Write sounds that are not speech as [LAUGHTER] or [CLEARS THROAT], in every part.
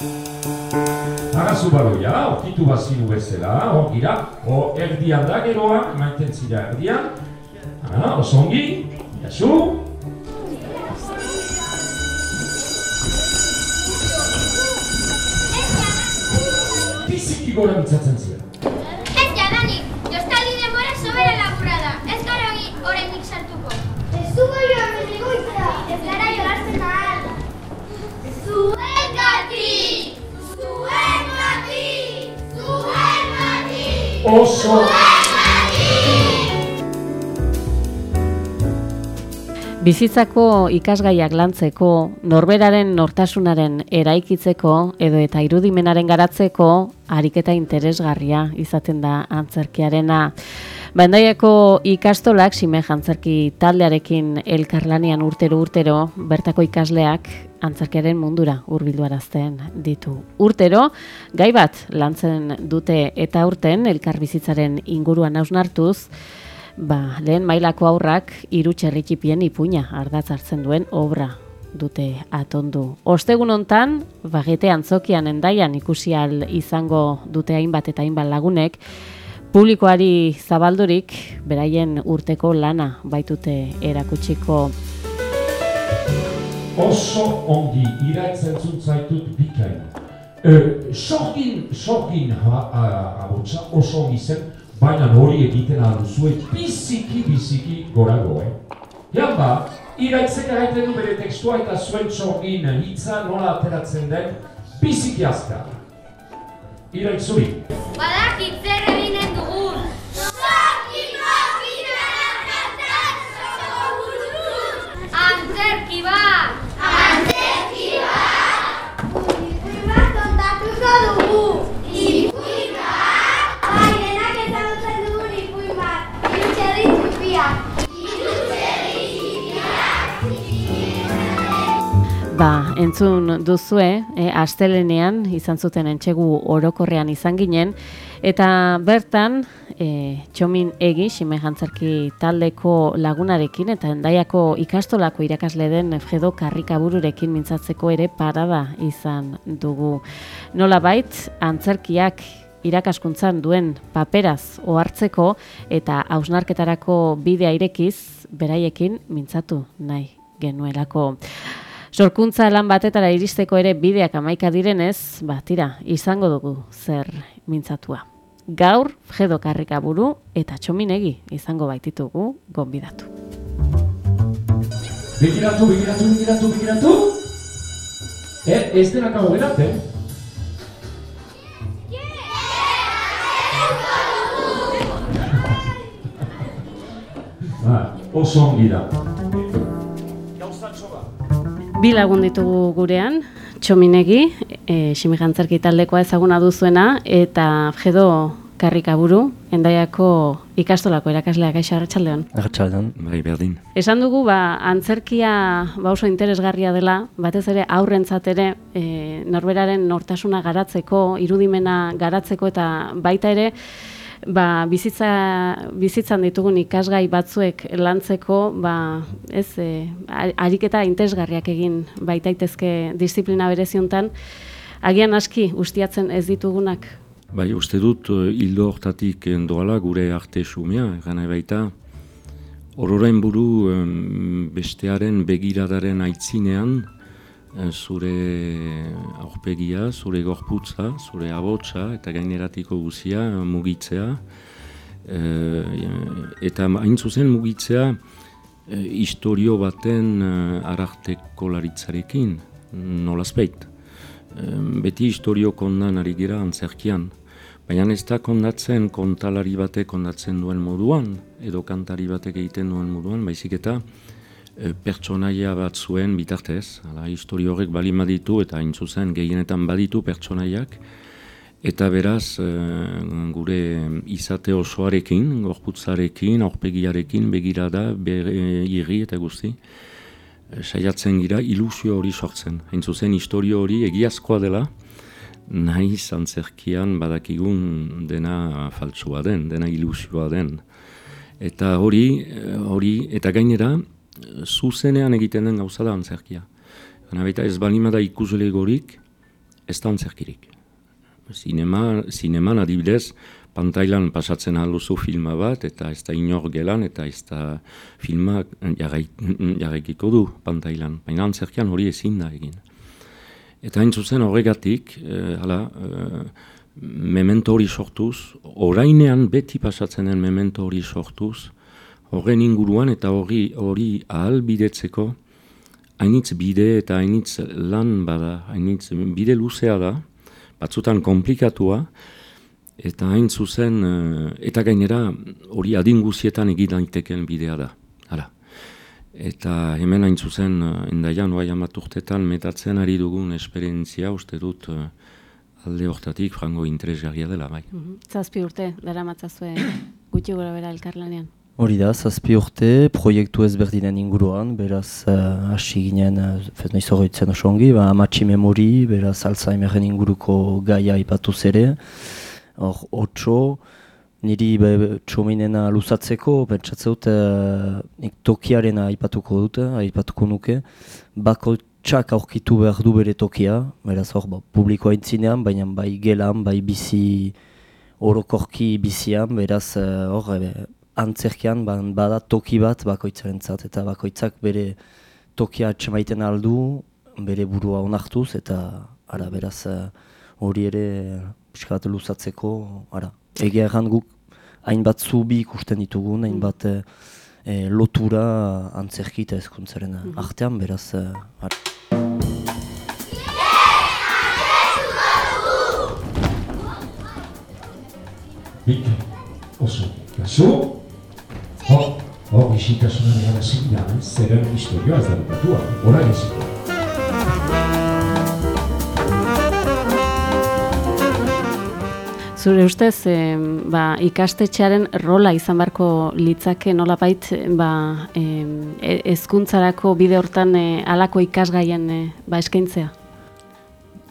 Agazu baloia, okitu bazinu bezala, hor gira, hor erdian da geroa, maiten zira erdian. Ah, oso ongi, jasu. Biziki gora mitzatzen zira. Oso Bizitzako ikasgaiak lantzeko, norberaren nortasunaren eraikitzeko edo eta irudimenaren garatzeko ariketa interesgarria izaten da antzerkiarena. Bandaiako ikastolak sime jantzerki taldearekin elkarlanean urtero urtero bertako ikasleak antzerkiaren mundura hurbilduarazten ditu. Urtero gai bat lantzen dute eta urten elkarbizitzaren inguruan hausnartuz, Ba, lehen mailako aurrak hiru txerritxipien ipuina ardatz hartzen duen obra dute atondu. Ostegun hontan, bagete antzokian endaian ikusial izango dute hainbat eta hainbat lagunek, publikoari zabaldurik beraien urteko lana baitute erakutsiko. oso ongi iraitzen zaitut bikain. E, sorgin, sorgin abotsa oso ongi zen, baina hori egiten alduzue biziki biziki gorago, eh? Jan ba, iraitzek egiten du bere tekstua eta zuen sorgin hitza nola ateratzen den biziki azkar. Iraitz zuri. Badakit zer eginen dugun. Ba, entzun duzue, e, astelenean izan zuten entxegu orokorrean izan ginen, eta bertan, e, txomin egi, sime jantzarki taldeko lagunarekin, eta endaiako ikastolako irakasle den Fredo Karrikabururekin mintzatzeko ere parada izan dugu. Nola bait, antzerkiak irakaskuntzan duen paperaz ohartzeko eta hausnarketarako bidea irekiz beraiekin mintzatu nahi genuelako. Sorkuntza lan batetara iristeko ere bideak amaika direnez, ba, tira, izango dugu zer mintzatua. Gaur, Jedo Karrikaburu eta Txominegi izango baititugu gonbidatu. Begiratu, begiratu, begiratu, begiratu. Eh, ez denak hau berat, eh? Ba, oso ongi da. Bi lagun ditugu gurean, Txominegi, e, Ximigantzerki taldekoa ezaguna duzuena, eta Jedo Karrikaburu, endaiako ikastolako erakasleak aixo arratsaldeon. Arratxaldan, bai, berdin. Esan dugu, ba, antzerkia ba oso interesgarria dela, batez ere aurrentzat ere e, norberaren nortasuna garatzeko, irudimena garatzeko eta baita ere ba, bizitza, bizitzan ditugun ikasgai batzuek lantzeko, ba, ez, e, ariketa interesgarriak egin baitaitezke disiplina bereziontan, agian aski ustiatzen ez ditugunak. Bai, uste dut, hildo hortatik eh, doala gure arte sumea, gana baita, ororain buru bestearen begiradaren aitzinean, zure aurpegia, zure gorputza, zure abotsa eta gaineratiko guzia mugitzea, eh, eta hain zuzen mugitzea eh, historio baten eh, arartekolaritzarekin, nolazpeit. Em, beti historio kondan ari gira antzerkian. Baina ez da kondatzen kontalari batek kondatzen duen moduan, edo kantari batek egiten duen moduan, baizik eta e, pertsonaia bat zuen bitartez. Hala, historio horrek bali baditu eta hain zuzen gehienetan baditu pertsonaiak, eta beraz e, gure izate osoarekin, gorputzarekin, aurpegiarekin, begirada, bere, irri eta guzti, e, saiatzen gira ilusio hori sortzen. Hain zuzen, historio hori egiazkoa dela, nahi antzerkian badakigun dena faltsua den, dena ilusioa den. Eta hori, eh, hori eta gainera, zuzenean egiten den gauza da antzerkia. Gana baita ez balimada ikuslegorik, ez da antzerkirik. Zinema, zineman adibidez, pantailan pasatzen alduzu filma bat, eta ez da inor gelan, eta ez da filma jarraikiko du pantailan. Baina antzerkian hori ezin da egin. Eta hain zuzen horregatik, e, hala, e, memento hori sortuz, orainean beti pasatzen den memento hori sortuz, horren inguruan eta hori hori ahalbidetzeko, hainitz bide eta hainitz lan bada, hainitz bide luzea da, batzutan komplikatua, eta hain zuzen, eh, eta gainera hori adinguzietan egin bidea da. Hala. Eta hemen hain zuzen, eh, endaian, oai amaturtetan, metatzen ari dugun esperientzia, uste dut, eh, alde hortatik frango interesgarria dela, bai. Mhm. Zazpi urte, dara matzazue, gutxi gora bera elkarlanean. Hori da, zazpi urte, proiektu ezberdinen inguruan, beraz, uh, hasi ginen, uh, fez nahi zorroitzen oso ongi, ba, amatxi memori, beraz, Alzheimeren inguruko gaia ipatu zere. Hor, otxo, niri be, txominena luzatzeko, pentsatzen dut, uh, nik tokiarena ipatuko dute, ipatuko nuke, bako txak aurkitu behar du bere tokia, beraz, hor, ba, publikoa intzinean, baina bai gelan, bai bizi, orokorki bizian, beraz, hor, antzerkian bada toki bat bakoitzaren zat, eta bakoitzak bere tokia atxemaiten aldu, bere burua onartuz, eta ara, beraz eh, hori ere piskat luzatzeko, ara, egia erran guk hainbat zubi ikusten ditugun, hainbat e, lotura antzerki eta ezkuntzaren mm artean, beraz, ara. Bik, oso, Hor, hor, isiltasunan egan hasi dira, eh? zeren historioa ez da dukatua, orain ez Zure ustez, eh, ba, ikastetxearen rola izan beharko litzake nolabait ba, eh, ezkuntzarako bide hortan eh, alako ikasgaien eh, ba, eskaintzea?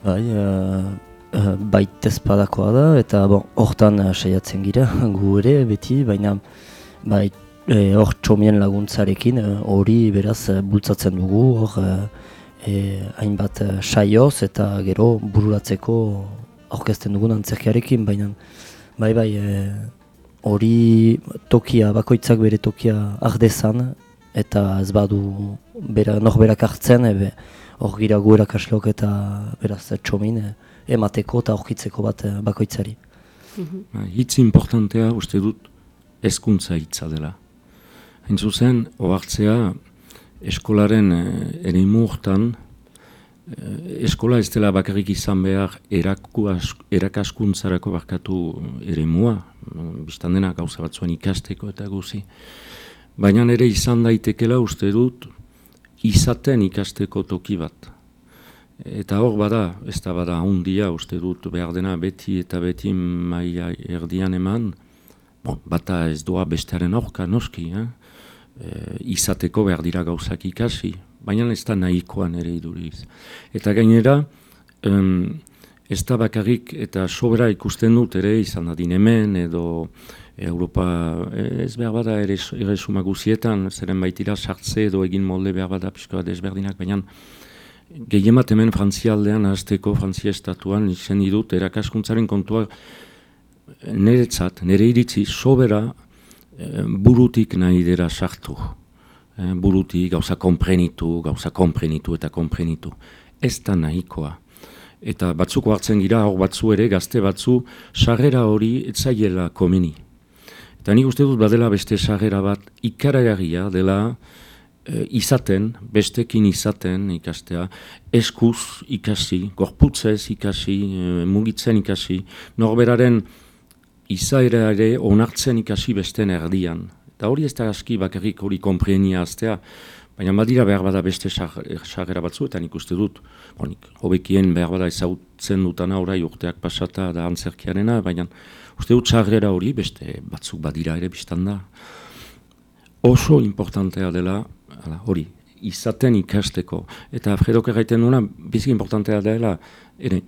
Bai, uh, uh, baitez padakoa da, eta bon, hortan uh, saiatzen gira, [LAUGHS] gu ere, beti, baina bai, E, hor txomien laguntzarekin e, hori beraz e, bultzatzen dugu hor e, hainbat saioz eta gero bururatzeko aurkezten dugun antzerkiarekin, baina bai bai hori tokia, bakoitzak bere tokia ardezan eta ez badu bera, norberak hartzen hor gira gu erakaslok eta beraz txomin emateko eta aurkitzeko bat bakoitzari. Mm Hitz importantea uste dut ezkuntza hitza dela. Hain zuzen, oartzea, eskolaren eh, ere imurtan, eh, eskola ez dela bakarrik izan behar erakaskuntzarako barkatu ere mua, biztan dena gauza batzuen ikasteko eta guzi. Baina ere izan daitekela uste dut, izaten ikasteko toki bat. Eta hor bada, ez da bada hundia uste dut behar dena beti eta beti maia erdian eman, bon, bata ez doa bestearen aurka noski, eh? E, izateko behar dira gauzak ikasi, baina ez da nahikoan ere iduriz. Eta gainera, um, ez da bakarrik eta sobera ikusten dut ere izan adin hemen edo Europa ez behar bada ere, ere sumaguzietan, zeren baitira sartze edo egin molde behar bada pixko bat ezberdinak, baina gehiemat hemen frantzialdean azteko, frantzia estatuan, izen idut, erakaskuntzaren kontua niretzat, nire iritzi, sobera Eh, burutik nahi dira sartu. E, burutik gauza komprenitu, gauza komprenitu eta komprenitu. Ez da nahikoa. Eta batzuk hartzen gira, hor batzu ere, gazte batzu, sarrera hori etzaiela komeni. Eta nik uste dut badela beste sarrera bat ikaragarria dela e, izaten, bestekin izaten ikastea, eskuz ikasi, gorputzez ikasi, e, mugitzen ikasi, norberaren izaera ere onartzen ikasi besten erdian. Eta hori ez da aski bakarrik hori komprenia aztea, baina badira behar bada beste sargera batzu, eta nik uste dut, bonik, hobekien behar bada ezautzen dutana orai urteak pasata da antzerkiarena, baina uste dut sargera hori beste batzuk badira ere biztan da. Oso importantea dela, ala, hori, izaten ikasteko. Eta Fredok erraiten duena, bizik importantea dela, ere,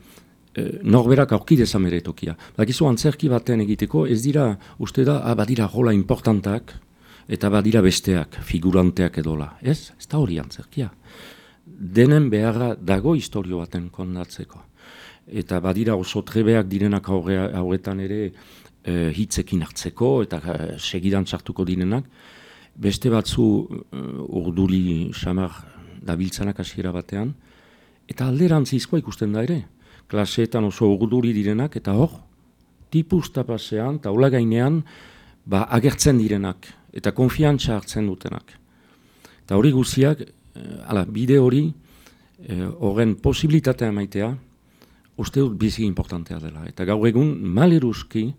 norberak aurki dezan bere tokia. Bakizu antzerki batean egiteko, ez dira, uste da, ah, badira rola importantak, eta badira besteak, figuranteak edola. Ez? Ez da hori antzerkia. Denen beharra dago historio baten kondatzeko. eta badira oso trebeak direnak hauetan ere eh, hitzekin hartzeko eta eh, segidan sartuko direnak. Beste batzu uh, urduri samar dabiltzanak hasiera batean, eta alderantzizkoa ikusten da ere. Klaseetan oso urduri direnak, eta hor, tipuz tapasean, taula gainean, ba, agertzen direnak, eta konfiantza hartzen dutenak. Eta hori guziak, eh, ala, bide hori, eh, horren posibilitatea emaitea, uste dut bizi importantea dela. Eta gaur egun, maleruski,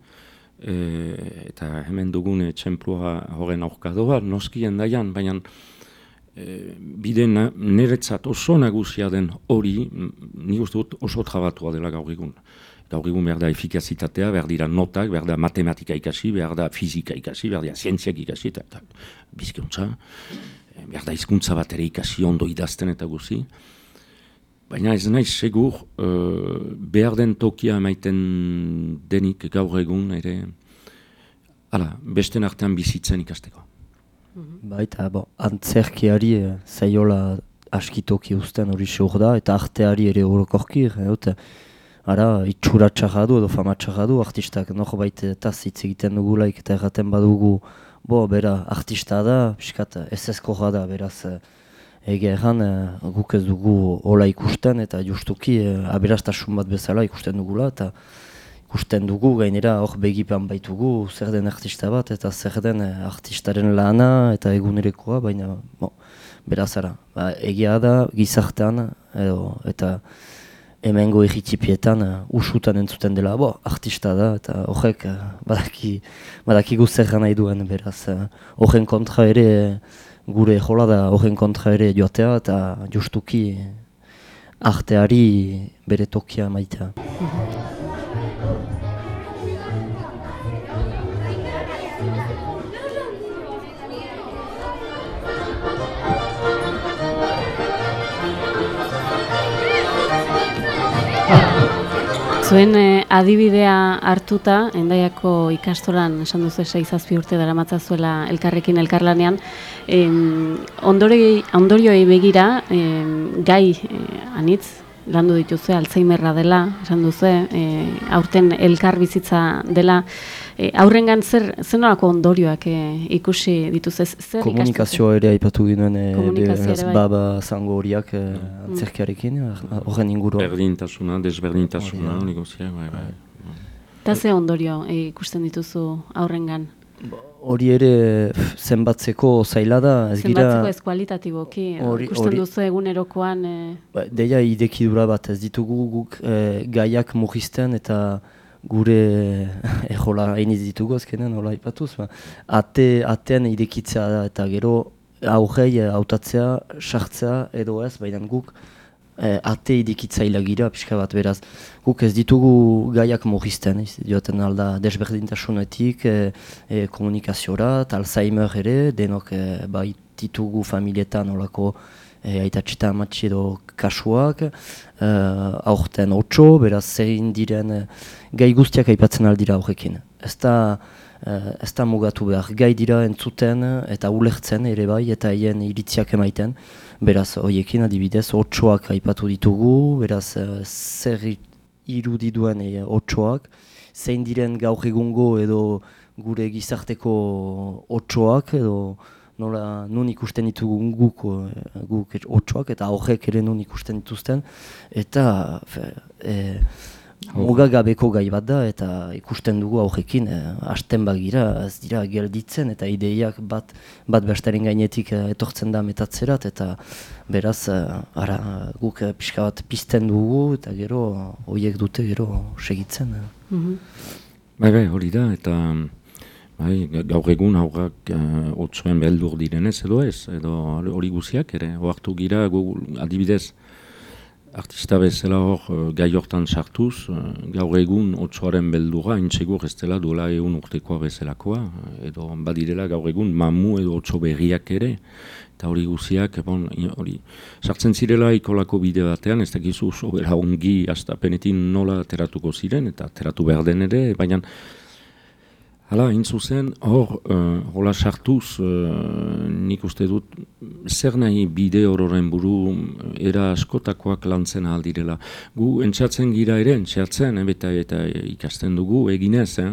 eh, eta hemen dugun txemplua horren aurka doa, noski endaian, baina e, bide na, niretzat oso nagusia den hori, mm, nik uste dut oso trabatua dela gaur egun. Gaur egun behar da efikazitatea, behar dira notak, behar da matematika ikasi, behar da fizika ikasi, behar da zientziak ikasi, eta, eta bizkuntza, eh, behar da hizkuntza bat ere ikasi ondo idazten eta guzi. Baina ez naiz segur uh, behar den tokia emaiten denik gaur egun ere, ala, besten artean bizitzen ikasteko. Baita, bo, antzerkiari eh, zaiola askitoki uzten hori seur da, eta arteari ere orokorki, eta ara, itxura txarra du edo fama txarra du, artistak norbait eta hitz egiten dugulaik eta erraten badugu, bo, bera, artista da, piskat, ez ezkorra da, beraz, eh, ege erran, eh, guk ez dugu hola ikusten, eta justuki eh, aberastasun bat bezala ikusten dugula, eta ikusten dugu, gainera hor begipan baitugu, zer den artista bat, eta zer den eh, artistaren lana eta egunerekoa, baina bo, beraz ara. Ba, egia da, gizartean, edo, eta hemengo egitipietan uh, usutan entzuten dela, bo, artista da, eta horrek uh, badaki, badakigu zer nahi duen, beraz, horren kontra ere, gure jola da horren kontra ere joatea, eta justuki arteari bere tokia maitea. Zuen eh, adibidea hartuta, endaiako ikastolan esan duzu sei zazpi urte dara matzazuela elkarrekin elkarlanean, em, ondori, ondorioei begira, em, gai eh, anitz, landu dituzue, Alzheimerra dela, esan duzu, eh, aurten elkar bizitza dela, eh, aurrengan zer, zer nolako ondorioak eh, ikusi dituzue? Zer Komunikazioa ere aipatu ginen, e, bai. baba zango horiek e, antzerkiarekin, horren inguruan. Berdintasuna, desberdintasuna, Hori negozia, bai, bai. Eta ze ondorio eh, ikusten dituzu aurrengan? Hori ere pf, zenbatzeko zaila da, ez Zenbatzeko gira... ez kualitatiboki, Hori- ikusten duzu egunerokoan... Eh, Ba, Deia idekidura bat, ez ditugu guk e, gaiak mugisten eta gure [LAUGHS] ejola hainiz ditugu azkenen, hola ipatuz. Ba. Ate, atean idekitzea da eta gero aurrei eh, hautatzea, sartzea edo ez, baina guk e, ate idekitzaila gira, pixka bat beraz. Guk ez ditugu gaiak mugisten, ez dioten alda desberdintasunetik, e, e, komunikaziora, Alzheimer ere, denok e, bai ditugu familietan olako e, aitatxita amatxi edo kasuak, e, aurten otxo, beraz zein diren e, gai guztiak aipatzen aldira horrekin. Ez da, e, ez da mugatu behar, gai dira entzuten eta ulertzen ere bai, eta haien iritziak emaiten. Beraz, horiekin adibidez, otxoak aipatu ditugu, beraz, e, zer irudi duen e, otxoak, zein diren gaur egungo edo gure gizarteko otxoak edo nola nun ikusten ditugu guk, eh, guk otxoak eta horrek ere nun ikusten dituzten eta fe, e, mugagabeko gai bat da eta ikusten dugu horrekin e, hasten bagira ez dira gelditzen eta ideiak bat bat bestaren gainetik eh, etortzen da metatzerat eta beraz eh, ara guk eh, pixka bat pizten dugu eta gero horiek dute gero segitzen. eh. mhm. Bai, bai, hori da, eta bai, ga- gaur egun aurrak uh, otsoen beldur direnez edo ez, edo hori guziak ere, oartu gira, gu, adibidez, artista bezala hor uh, gai hortan sartuz, uh, gaur egun otsoaren beldura, intsegur ez dela duela egun urtekoa bezalakoa, edo badirela gaur egun mamu edo otso berriak ere, eta hori guziak, bon, hori, sartzen zirela ikolako bide batean, ez dakizu oso bera ongi astapenetin nola ateratuko ziren, eta ateratu behar den ere, baina Hala, hain zuzen, hor, uh, hola sartuz, uh, nik uste dut, zer nahi bide hororen buru era askotakoak lantzen aldirela. Gu entxatzen gira ere, entxatzen, eh, eta, eta ikasten dugu, eginez, eh?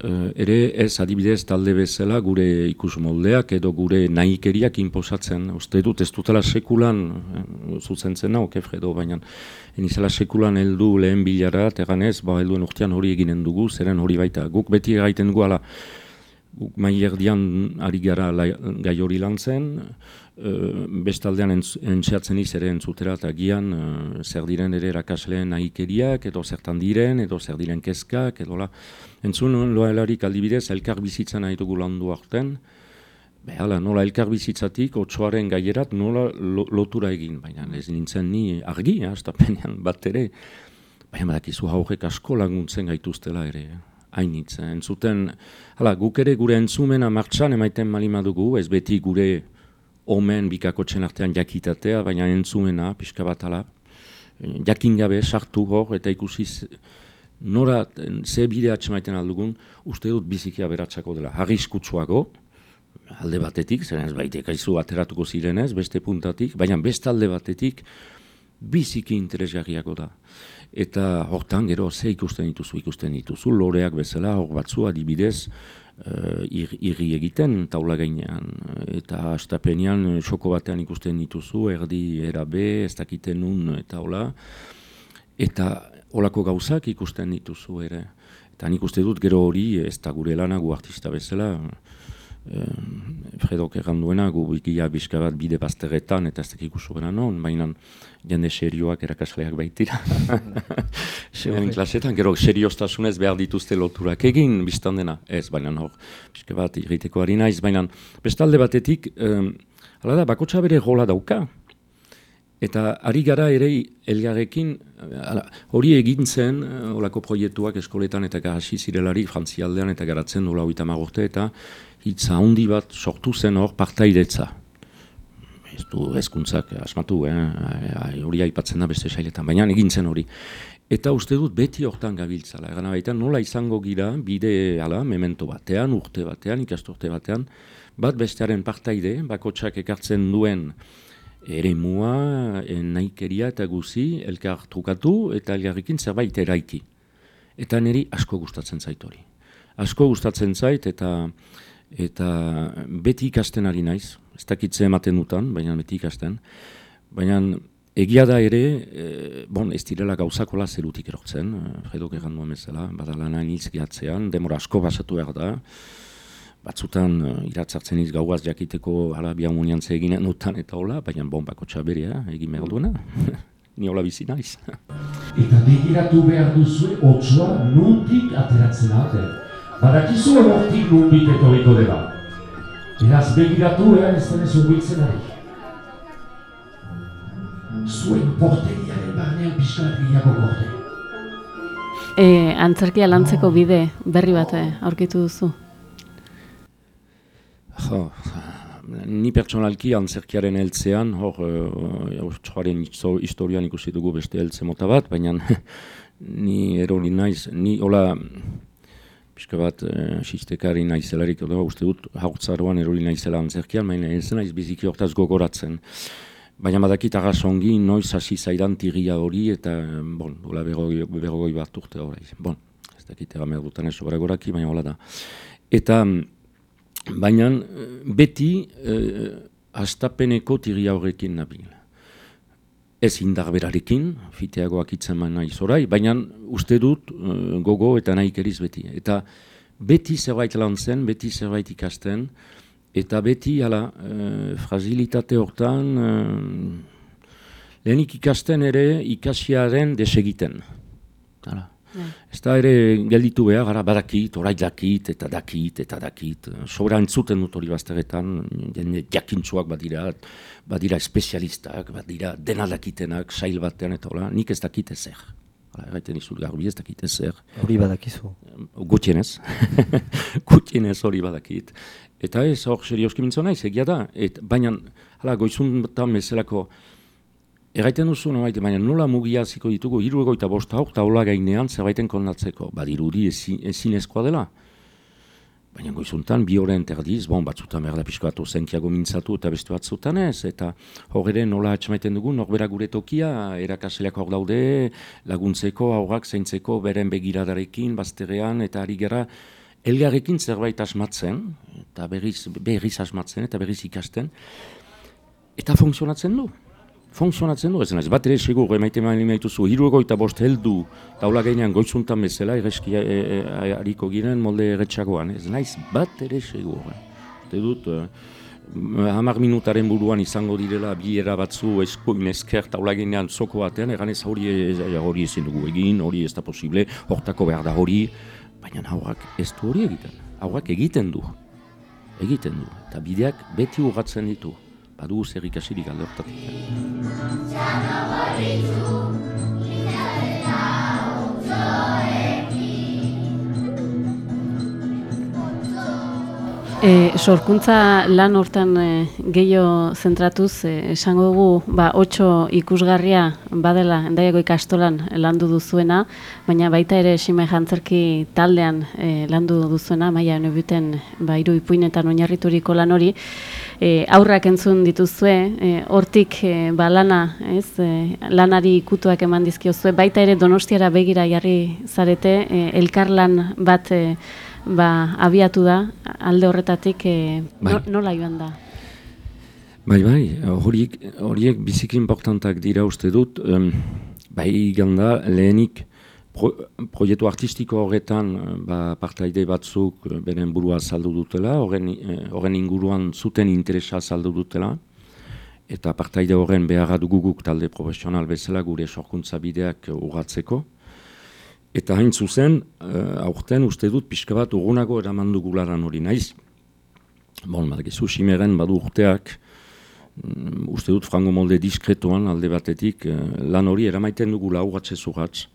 Uh, ere ez adibidez talde bezala gure ikus moldeak edo gure nahikeriak inposatzen. Uste dut ez dutela sekulan, eh, zuzen zen nau, kefredo, baina enizela sekulan heldu lehen bilara, teganez, ba, helduen urtean hori eginen dugu, zeren hori baita. Guk beti gaiten dugu ala, guk mai erdian ari gara gai hori lan zen, uh, bestaldean entxeatzen iz ere entzutera eta gian, uh, zer diren ere erakasleen nahikeriak, edo zertan diren, edo zer diren kezkak, edo la, Entzun, loa helarik aldibidez, elkar bizitzan nahi dugu landu arten, Behala, nola elkar bizitzatik, otsoaren gaierat, nola lotura egin, baina ez nintzen ni argi, astapenean bat ere, baina badakizu haurek asko laguntzen gaituztela ere, hainitz, entzuten, hala, guk ere gure entzumena martxan emaiten malima dugu, ez beti gure omen bikakotzen artean jakitatea, baina entzumena, pixka bat ala, jakin gabe, sartu hor, eta ikusi nora ze bide atxemaiten aldugun, uste dut bizikia beratzako dela. Harrizkutsuago, alde batetik, zer ez baitek aizu ateratuko zirenez, beste puntatik, baina beste alde batetik, biziki interesgarriako da. Eta hortan gero ze ikusten dituzu, ikusten dituzu, loreak bezala, hor batzu adibidez, uh, irri egiten taula gainean. Eta astapenean, soko batean ikusten dituzu, erdi erabe, ez dakiten nun, eta hola. Eta olako gauzak ikusten dituzu ere. Eta nik uste dut gero hori, ez da gure lanagu artista bezala, eh, Fredok egan duena, gu bikia bizka bat bide bazteretan, eta ez dakik usu non, baina jende serioak erakasleak baitira. [LAUGHS] Segan klasetan, gero seriostasunez behar dituzte loturak egin, biztan dena, ez, baina hor, bizka bat irriteko harina ez, baina bestalde batetik, eh, hala da, bakotxa bere gola dauka, Eta ari gara ere elgarrekin, hori egin zen, eh, olako proiektuak eskoletan eta garasi zirelari frantzialdean eta garatzen nola hori tamagorte eta hitza handi bat sortu zen hor partaidetza. Ez du ezkuntzak asmatu, eh? hori aipatzen da beste sailetan, baina egin zen hori. Eta uste dut beti hortan gabiltzala, egan baita nola izango gira bide ala, memento batean, urte batean, ikasturte batean, bat bestearen partaide, bakotsak ekartzen duen, ere mua, eh, naikeria eta guzi, elkar trukatu eta elgarrikin zerbait eraiki. Eta niri asko gustatzen zait hori. Asko gustatzen zait eta eta beti ikasten ari naiz, ez dakitze ematen dutan, baina beti ikasten. Baina egia da ere, e, bon, ez direla gauzakola zerutik erortzen, jedok egan duen bezala, badalana nilz gehatzean, demora asko basatu behar da, batzutan uh, iratzartzen iz gauaz jakiteko ala biamunian eginen dutan eta hola, baina bombako txaberea egin behar duena. [LAUGHS] Ni hola bizi naiz. [LAUGHS] eta begiratu behar duzu otsoa nuntik ateratzen arte. Badakizu hortik nuntik etoriko dela. Eraz begiratu ea ez denez urbiltzen ari. Zuen porteriaren barnean pixkalat gehiago gorde. E, antzerkia lantzeko bide berri bat eh, aurkitu duzu? Jo, ni pertsonalki antzerkiaren heltzean, hor, uh, historian ikusi dugu beste heltze mota bat, baina [LAUGHS] ni erori naiz, ni hola, pixka bat, uh, sistekari naizelarik, edo, uste dut, haurtzaroan erori naizela antzerkian, baina ez naiz biziki hortaz gogoratzen. Baina badakit agasongi, noiz hasi zaidan tiria hori, eta, bon, hola, berrogoi, berrogoi bat urte hori. Bon, ez dakit egamer dutan ez goraki, baina hola da. Eta, baina beti eh, astapeneko tiria horrekin nabil. Ez indarberarekin, fiteagoak itzen nahi zorai, baina uste dut eh, gogo eta nahi keriz beti. Eta beti zerbait lan zen, beti zerbait ikasten, eta beti ala, eh, fragilitate hortan, eh, lehenik ikasten ere ikasiaren desegiten. Hala. Ez da ere gelditu behar, gara badakit, orai dakit, eta dakit, eta dakit. Sobra entzuten dut hori bazteretan, jakintzuak badira, badira espezialistak, badira dena dakitenak, sail batean eta hola, nik ez dakit ezer. Gaiten izut garbi ez dakit ezer. Hori badakizu. Gutienez. [LAUGHS] Gutienez hori badakit. Eta ez hor serioski mintzen naiz, egia da. Et, baina, hala, goizuntan bezalako, Erraiten duzu, no, baina nola mugia ziko ditugu, hiru egoita bosta hau, taula gainean zerbaiten kondatzeko. Badirudi ezin ezkoa dela. Baina goizuntan, bi horren terdiz, bon, batzutan behar da pixko bat ozentiago mintzatu eta beste batzutan ez, eta horre nola atxamaiten dugu, norbera gure tokia, erakasleak hor daude, laguntzeko, aurrak, zeintzeko, beren begiradarekin, bazterean, eta ari gara, elgarrekin zerbait asmatzen, eta berriz, berriz asmatzen, eta berriz ikasten, eta funtzionatzen du funtzionatzen du, ez naiz, bat ere segur, emaite maili maituzu, hiru eta bost heldu, taula gainean goizuntan bezala, irreski e, e, hariko giren molde erretxagoan, ez naiz, bat ere segur. Te dut, uh, hamar minutaren buruan izango direla bi era batzu eskuin esker taula gainean zoko batean, egan ez hori, hori ezin dugu egin, hori ez da posible, hortako behar da hori, baina haurak ez du hori egiten, haurak egiten du, egiten du, eta bideak beti urratzen ditu badu zer ikasirik alde hortatik. E, sorkuntza lan hortan e, gehiago zentratuz, e, esango dugu, ba, otxo ikusgarria badela endaiago ikastolan landu duzuena, baina baita ere esime jantzerki taldean e, landu duzuena, maia nebuten ba, iru ipuinetan oinarrituriko lan hori, e, aurrak entzun dituzue, e, hortik e, ba, lana, ez, e, lanari ikutuak eman dizkiozue, baita ere donostiara begira jarri zarete, e, elkarlan bat, e, ba, abiatu da, alde horretatik e, bai. nola joan da? Bai, bai, horiek, horiek biziki importantak dira uste dut, um, bai ganda lehenik pro, proiektu artistiko horretan ba, partaide batzuk beren burua saldu dutela, horren, eh, horren inguruan zuten interesa saldu dutela, eta partaide horren beharra duguguk talde profesional bezala gure sorkuntza bideak urratzeko. Eta hain zuzen, aurten uste dut pixka bat urgunago eraman dugularan hori naiz. Bon, badakizu, simeren badu urteak, um, uste dut frango molde diskretoan alde batetik, lan hori eramaiten dugula urratxe zuhatz.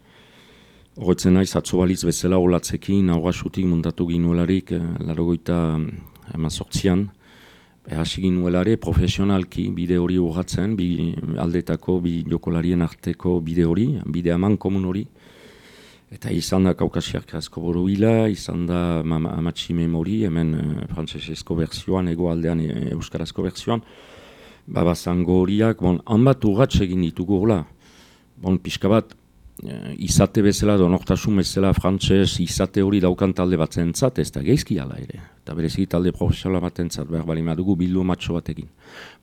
Horretzen naiz, atzo baliz bezala olatzekin, aurrasutik mundatu ginuelarik, uh, larogoita emazortzian, hasi ginuelare profesionalki bide hori urratzen, bi aldetako, bi jokolarien arteko bide hori, bide aman komun hori, Eta izan da kaukasiak asko boro hila, izan da amatsi memori, hemen uh, frantzesezko berzioan, ego aldean e, euskarazko berzioan, babazango horiak, bon, hanbat urratx egin ditugu hola. Bon, pixka bat, izate bezala, donortasun bezala, frantzes, izate hori daukan talde bat zentzat, ez da geizki ala ere. Eta bereziki talde profesionala bat entzat, behar bali madugu bildu matxo bat egin.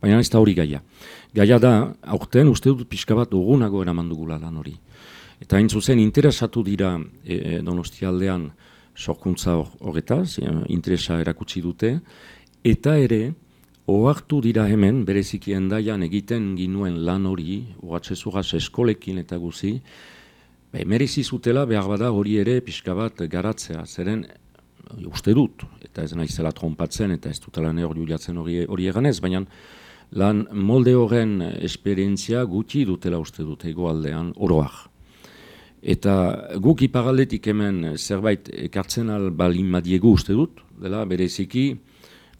Baina ez da hori gaia. Gaia da, aurten uste dut pixka bat urunago eraman dugula lan hori. Eta hain zuzen interesatu dira e, e donostialdean sorkuntza horretaz, e, interesa erakutsi dute, eta ere, ohartu dira hemen, bereziki endaian egiten ginuen lan hori, ohatxezugaz eskolekin eta guzi, be, merezi zutela behar bada hori ere pixka bat garatzea, zeren uste dut, eta ez naizela trompatzen, eta ez dutela ne hori uliatzen hori, hori eganez, baina lan molde horren esperientzia gutxi dutela uste dut egoaldean oroak. Eta guk ipagaldetik hemen zerbait ekartzen al balin madiegu uste dut, dela bereziki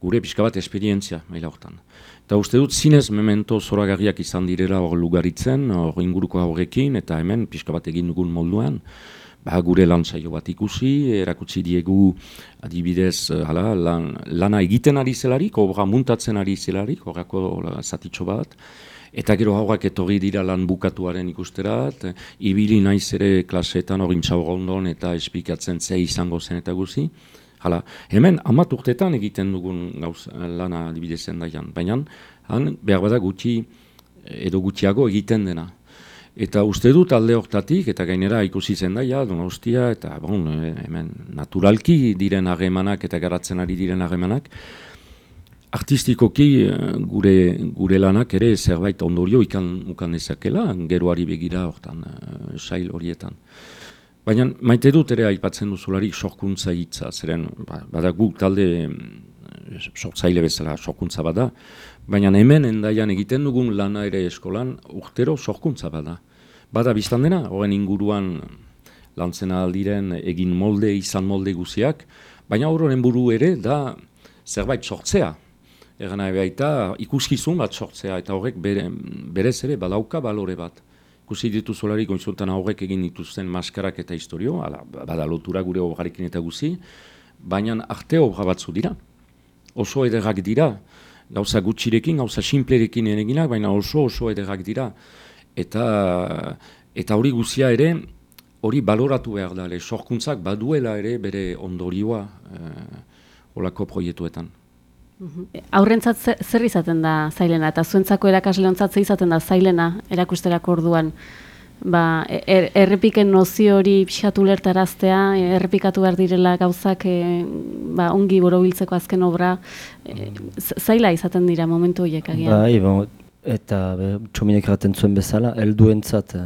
gure pixka bat esperientzia maila hortan. Eta uste dut zinez memento zoragarriak izan direla hor lugaritzen, hor inguruko horrekin, eta hemen pixka bat egin dugun molduan, ba, gure lan bat ikusi, erakutsi diegu adibidez hala, lan, lana egiten ari zelarik, obra muntatzen ari zelarik, horrako zatitxo bat, Eta gero hauak etorri dira lan bukatuaren ikusterat, ibili naiz ere klaseetan hori ondon eta espikatzen ze izango zen eta guzi. Hala, hemen amat urtetan egiten dugun gauz lana dibidezen daian, baina han behar bada gutxi edo gutxiago egiten dena. Eta uste dut alde hortatik, eta gainera ikusi zen daia, donostia, eta bon, hemen naturalki diren harremanak eta garatzen ari diren harremanak, artistikoki eh, gure gure lanak ere zerbait ondorio ikan ukan dezakela geroari begira hortan uh, sail horietan. Baina maite dut ere aipatzen duzularik sorkuntza hitza, zeren ba, bada guk talde mm, sortzaile bezala sorkuntza bada, baina hemen endaian egiten dugun lana ere eskolan urtero sorkuntza bada. Bada biztan dena, horren inguruan lantzena aldiren egin molde, izan molde guziak, baina horren buru ere da zerbait sortzea, Egan nahi baita ikuskizun bat sortzea eta horrek bere, berez ere badauka balore bat. Ikusi ditu zolarik oinzuntan horrek egin dituzten maskarak eta historio, ala, bada lotura gure hogarekin eta guzi, baina arte obra batzu dira. Oso ederrak dira, gauza gutxirekin, gauza simplerekin ereginak, baina oso oso ederrak dira. Eta, eta hori guzia ere, hori baloratu behar da, sorkuntzak baduela ere bere ondorioa eh, olako proiektuetan. Aurrentzat ze- zer izaten da zailena, eta zuentzako erakasleontzat ze izaten da zailena erakusterako orduan, ba, er, errepiken nozio hori pixatu lertaraztea, errepikatu behar direla gauzak e, ba, ongi borobiltzeko azken obra, e, z- zaila izaten dira momentu horiek agian. Bai, bon, eta be, txominek erraten zuen bezala, helduentzat e,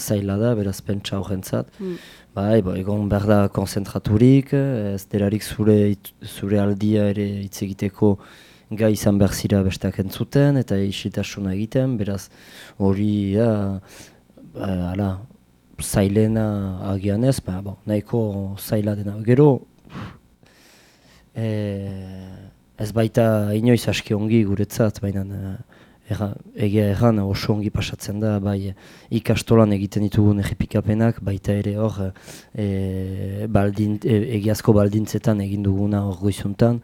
zaila da, beraz pentsa horrentzat. Mm. Bai, bo, egon behar da konzentraturik, ez delarik zure, zure aldia ere hitz egiteko gai izan behar zira besteak entzuten, eta isitasuna egiten, beraz hori, ja, ba, ala, zailena agian ez, ba, bon, nahiko zaila dena. Gero, e, ez baita inoiz aski ongi guretzat, baina eh, erra, egia erran oso ongi pasatzen da, bai ikastolan egiten ditugun egipikapenak, baita ere hor e, baldin, e, egiazko baldintzetan egin duguna hor goizuntan,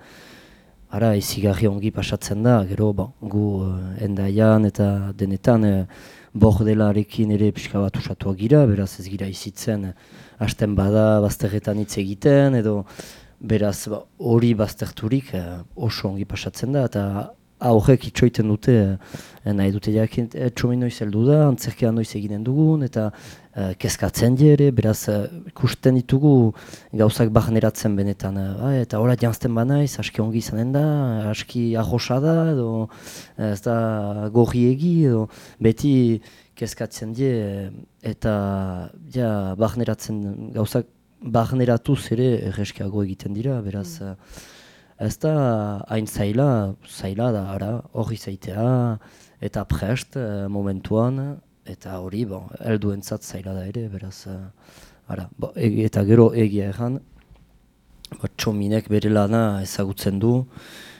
Ara, izigarri ongi pasatzen da, gero, bon, gu eh, endaian eta denetan eh, bordelarekin ere pixka bat usatuak gira, beraz ez gira izitzen hasten bada bazterretan hitz egiten, edo beraz ba, hori bazterturik eh, oso ongi pasatzen da, eta aurrek itxoiten dute, eh, nahi dute jakin, eh, txomin noiz heldu da, antzerkean noiz eginen dugun, eta eh, kezkatzen die ere, beraz ikusten ditugu gauzak barneratzen benetan, bai, eta hola jantzten banaiz, aski ongi izanen da, aski arrosa da, edo ez da gorriegi, edo beti kezkatzen die, eta ja, barneratzen gauzak barneratuz ere erreskiago egiten dira, beraz, eh, Ez da hain zaila, zaila da, ara, hori zaitea, eta prest eh, momentuan, eta hori, bon, helduentzat zaila da ere, beraz, eh, ara, bo, egi- eta gero egia erran, txominek bere lana ezagutzen du,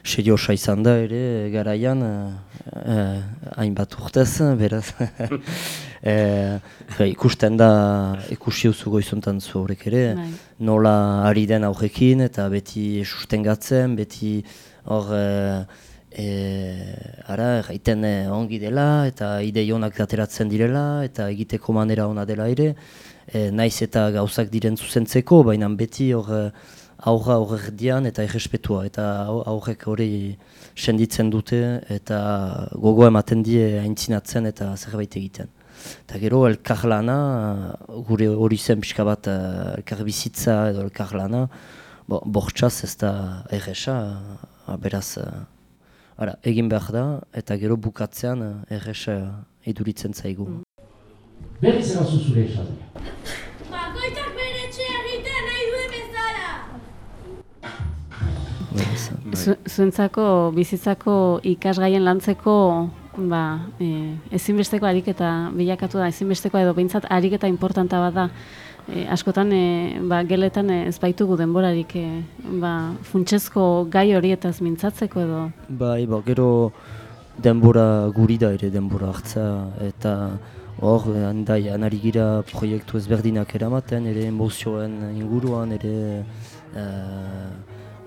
seriosa izan da ere garaian, eh, eh, hainbat urtez, beraz, [LAUGHS] eh, ikusten da, ikusi duzu goizuntan zu horrek ere, Bai. nola ari den aurrekin eta beti sustengatzen, beti hor e, e, ara gaiten e, ongi dela eta idei onak ateratzen direla eta egiteko manera ona dela ere, e, naiz eta gauzak diren zuzentzeko, baina beti hor aurra aurrerdian eta errespetua eta au- aurrek hori senditzen dute eta gogoa ematen die aintzinatzen eta zerbait egiten. Eta gero elkarlana, gure hori zen pixka bat eh, elkar bizitza edo elkarlana, bo, bortxaz ez da erresa, ah, beraz, eh, ara, egin behar da, eta gero bukatzean eh, erresa iduritzen zaigu. Berriz erazu zure esatea. Bakoitzak bere etxea egiten nahi duen bezala. Zu- Zuentzako bizitzako ikasgaien lantzeko ba, e, ezinbesteko ariketa bilakatu da, ezinbesteko edo behintzat ariketa importanta bat da. E, askotan e, ba, geletan e, ez baitugu denborarik e, ba, funtsezko gai horietaz mintzatzeko edo. Bai, ba, gero denbora guri da ere denbora hartza eta hor handai anari gira proiektu ezberdinak eramaten, ere emozioen inguruan, ere eh,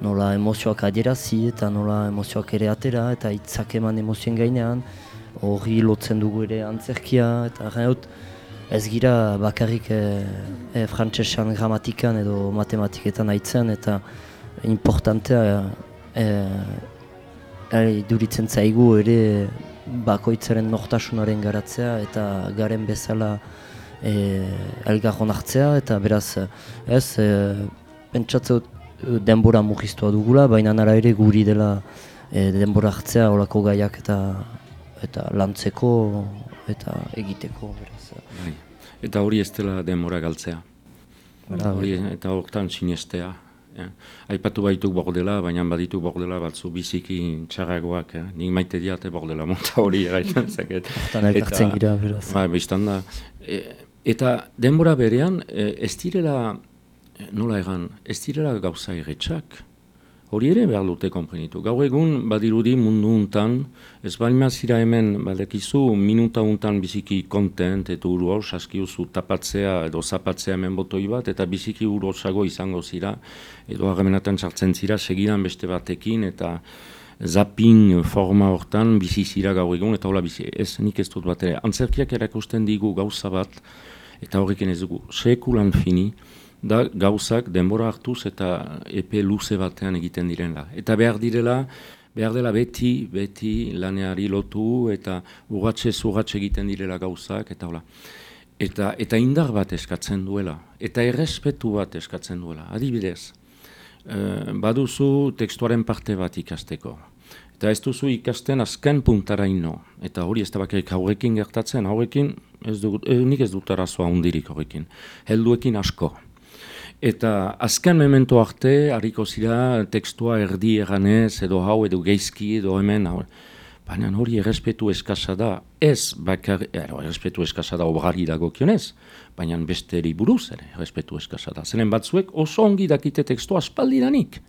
nola emozioak adierazi eta nola emozioak ere atera eta hitzak eman emozioen gainean, hori lotzen dugu ere antzerkia eta dut ez gira bakarrik e, e, frantsesan gramatikan edo matematiketan aitzen eta importantea e, e, duritzen zaigu ere bakoitzaren nortasunaren garatzea eta garen bezala e, elgar onartzea eta beraz ez e, pentsatzea dut denbora mugiztua dugula, baina nara ere guri dela e, denbora hartzea olako gaiak eta eta lantzeko eta egiteko beraz. Bai. Eta hori ez dela denbora galtzea. Bara, Hori, eta hortan sinestea. Ja. Aipatu baituk bordela, baina baditu bordela batzu biziki txarragoak. Ja. Nik maite diate bordela monta hori [LAUGHS] eraitan zaket. Hortan elkartzen gira, beraz. Ba, biztan da. E, eta denbora berean, e, ez direla, nola egan, ez direla gauza erretxak. hori ere behar dute konprenitu. Gaur egun, badirudi mundu untan, ez balima zira hemen, balekizu, minuta untan biziki kontent, eta uru hor, saskiuzu tapatzea edo zapatzea hemen botoi bat, eta biziki uru horzago izango zira, edo harremenatan sartzen zira, segidan beste batekin, eta zapping forma hortan bizi zira gaur egun, eta hola bizi, ez, nik ez dut bat ere. Antzerkiak erakusten digu gauza bat, eta horrekin ez dugu, sekulan fini, da gauzak denbora hartuz eta epe luze batean egiten direla. Eta behar direla, behar dela beti, beti laneari lotu eta urratxe zurratxe egiten direla gauzak, eta hola. Eta, eta indar bat eskatzen duela, eta errespetu bat eskatzen duela. Adibidez, eh, baduzu tekstuaren parte bat ikasteko. Eta ez duzu ikasten azken puntara ino. Eta hori ez da bakarrik haurekin gertatzen, haurekin ez du, eh, nik ez dut arazoa hundirik horrekin. Helduekin asko. Eta azken memento arte, hariko zira, tekstua erdi eganez, edo hau, edo geizki, edo hemen, hau. Baina hori errespetu eskasa da, ez bakar, ero, errespetu eskasa da obrari dago kionez, baina beste buruz ere, errespetu eskasa da. Zeren batzuek oso ongi dakite tekstua aspaldi danik.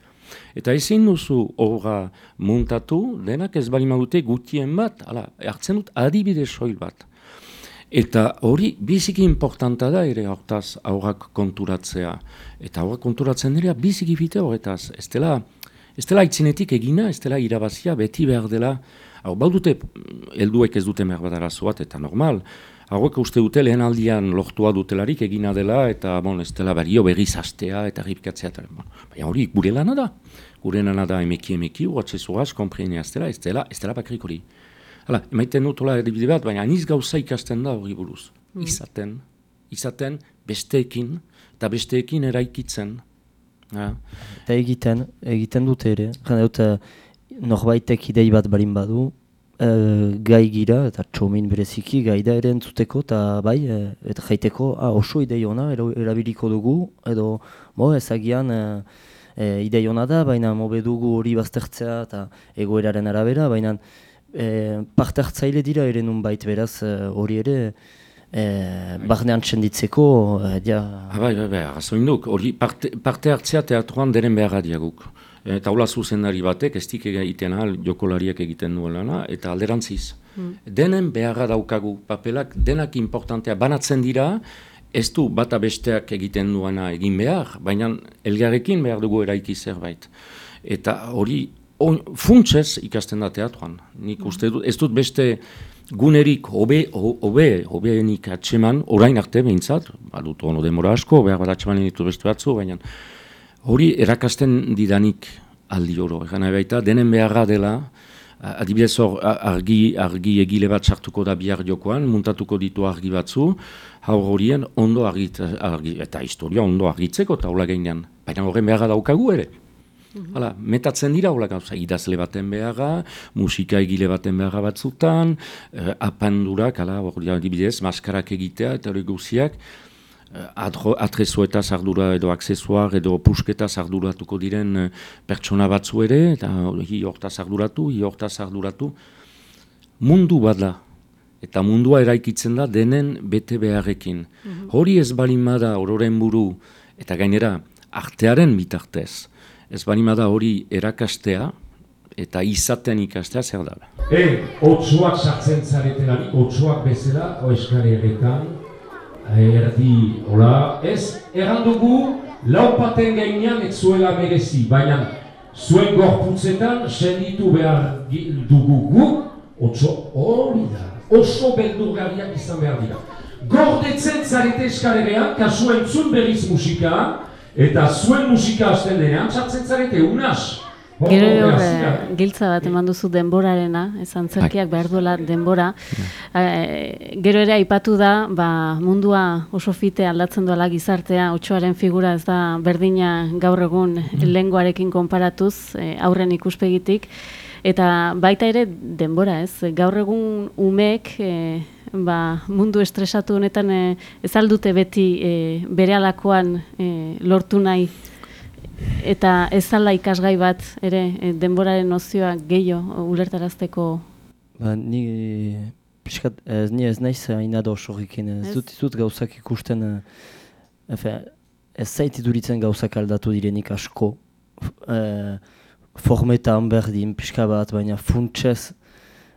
Eta ezin duzu obra muntatu, denak ez bali magute gutien bat, ala, hartzen dut adibide soil bat. Eta hori biziki importanta da ere hortaz aurrak konturatzea. Eta aurrak konturatzen dira biziki fite horretaz. Ez dela, ez dela itzinetik egina, ez dela irabazia, beti behar dela. Hau, bau dute, helduek ez dute behar bat arazoat, eta normal. Hauek uste dute lehen aldian lortua dutelarik egina dela, eta bon, ez dela bario berriz astea eta bon. Baina hori gure lana da. Gure lana da emeki emeki, urratxe zuraz, komprenia ez dela, ez dela, ez dela bakrik hori. Hala, emaiten dut hola erdibide bat, baina aniz gauza ikasten da hori buruz. Mm. Izaten, izaten besteekin, eta besteekin eraikitzen. Ja. Eta egiten, egiten dute ere. Jena dut, eh, norbaitek idei bat barin badu, e, gai gira, eta txomin bereziki, gai da ere entzuteko, eta bai, e, eta jaiteko, ah, oso idei ona, erabiliko dugu, edo, bo, ezagian, e, e, idei ona da, baina mobe dugu hori baztertzea, eta egoeraren arabera, baina, e, parte hartzaile dira ere nun bait beraz eh, hori ere e, barnean txenditzeko e, dia... Ha, bai, bai, bai, arazoin duk, hori parte, parte hartzea teatruan deren beharra diaguk. Eta hula zuzendari batek, ez dik egiten ahal, jokolariak egiten duelana, eta alderantziz. Hmm. Denen beharra daukagu papelak, denak importantea, banatzen dira, ez du bata besteak egiten duena egin behar, baina elgarrekin behar dugu eraiki zerbait. Eta hori on, funtsez ikasten da teatruan. Nik mm. uste dut, ez dut beste gunerik hobe, hobe, hobeenik atseman, orain arte behintzat, badut ono demora asko, behar bat atseman ditu beste batzu, baina hori erakasten didanik aldi oro. Egan baita, denen beharra dela, adibidez hor argi, argi egile bat sartuko da bihar jokoan, muntatuko ditu argi batzu, haur horien ondo argit, argi, eta historia ondo argitzeko eta hola gainean. Baina horren beharra daukagu ere. Hala, metatzen dira hola gauza, idazle baten beharra, musika egile baten beharra batzutan, eh, apandurak, hala, hori adibidez, maskarak egitea eta hori guziak, eh, atrezueta zardura edo aksesuar edo pusketa zarduratuko diren eh, pertsona batzu ere, eta hi horta zarduratu, hi horta zarduratu. Mundu bat da, eta mundua eraikitzen da denen bete beharrekin. Mhm. Hori ez balimada ororen buru, eta gainera, artearen bitartez, ez banima da hori erakastea eta izaten ikastea zer da. E, otsuak sartzen zaretenari, otsuak bezala, oeskari egetan, erdi, hola, ez, errandugu, laupaten gainean ez zuela merezi, baina zuen gorputzetan senditu behar dugu gu, otso hori da, oso beldurgarriak izan behar dira. Gordetzen zarete eskarerean, kasu entzun berriz musika, Eta zuen musika hasten denean, txatzen zarete unaz. Gero horre, giltza bat eman duzu denborarena, esan zerkiak behar duela denbora. Eh, gero ere aipatu da, ba, mundua oso fite aldatzen duela gizartea, otxoaren figura ez da berdina gaur egun mm. lenguarekin konparatuz, e, aurren ikuspegitik. Eta baita ere denbora ez, gaur egun umek e, ba, mundu estresatu honetan e, ez aldute beti e, bere alakoan e, lortu nahi? Eta ez alda ikasgai bat ere e, denboraren nozioa gehiago ulertarazteko? Ba, ni, piskat, ez, ni ez naiz hain ado ez dut izut gauzak ikusten efe, ez zaiti duritzen gauzak aldatu direnik asko e, formetan berdin, pixka bat, baina funtsez,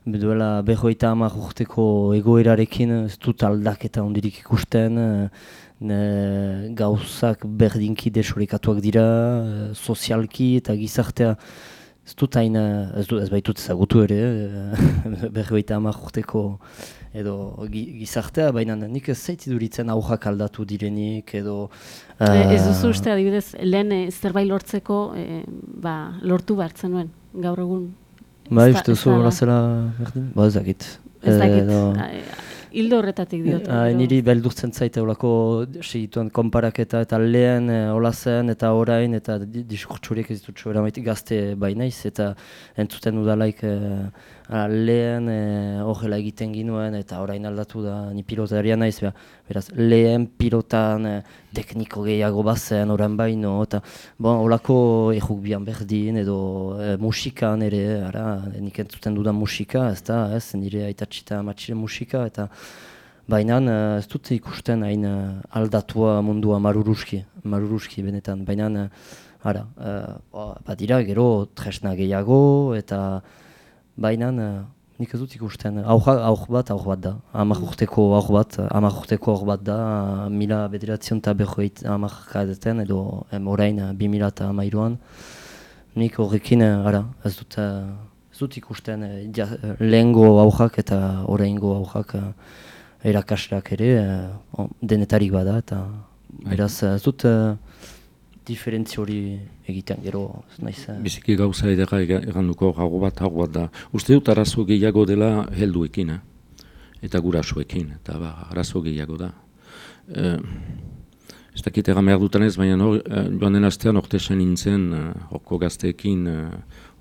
beduela berroita hamar urteko egoerarekin ez dut aldaketa ondirik ikusten, eh, ne, gauzak berdinki desorekatuak dira, eh, sozialki eta gizartea ez dut hain, eh, ez, ez baitut ezagutu ere, eh, [LAUGHS] berroita hamar urteko edo gi- gizartea, baina nik ez zait iduritzen aurrak aldatu direnik edo... E, ez duzu uste adibidez, lehen eh, zerbait lortzeko ba, lortu behartzen nuen, gaur egun. Bai, uste duzu da- hola zela berdin? Ba, ez dakit. Ez dakit, Edo- eh, hildo horretatik diot. Ah, edo- niri beldurtzen zaite olako segituen konparaketa eta lehen eh, hola zen eta orain eta di- diskurtsuriek ez dut eramaitik gazte bai naiz eta entzuten udalaik eh, ah, lehen eh, horrela egiten ginuen eta orain aldatu da ni pilotaria naiz beha. beraz lehen pilotan eh, tekniko gehiago bazen orain baino eta bon, olako errugbian berdin edo eh, musikan ere ara, nik entzuten dudan musika ez da ez nire aitatxita amatxire musika eta Baina eh, ez dut ikusten hain eh, aldatua mundua maruruski, maruruski benetan. Baina, ara, uh, badira gero tresna gehiago eta baina uh, nik ez dut ikusten. Aur, aur bat, aur bat da. Amak urteko aur bat, amak urteko aur bat da, uh, mila bederatzion eta berroit amak kadeten edo em, orain uh, bi mila eta amairuan. Nik horrekin, uh, ara, ez dut, uh, ez dut ikusten uh, ja, uh, lehengo aurrak eta oraingo aurrak uh, erakasleak ere eh, on, denetarik bada eta beraz ez dut diferentzio hori egiten gero naiz eh, Biziki gauza edera eganduko hau bat, hau bat da. Uste dut arazo gehiago dela helduekin, eh? eta gurasoekin, eta ba, arazo gehiago da. E, ez dakit egan behar dutan baina hor, eh, joan den astean ortesan nintzen, eh, horko gazteekin